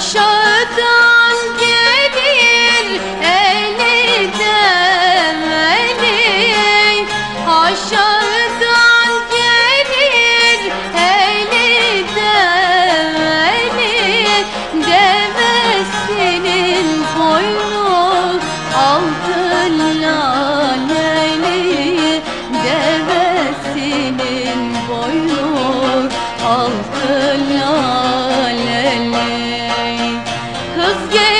aşağıda Kız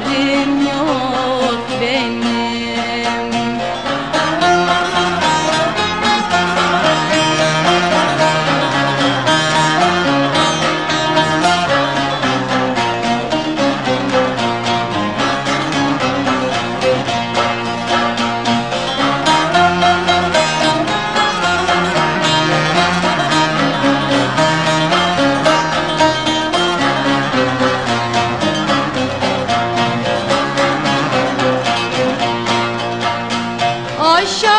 yarim Aşağıdan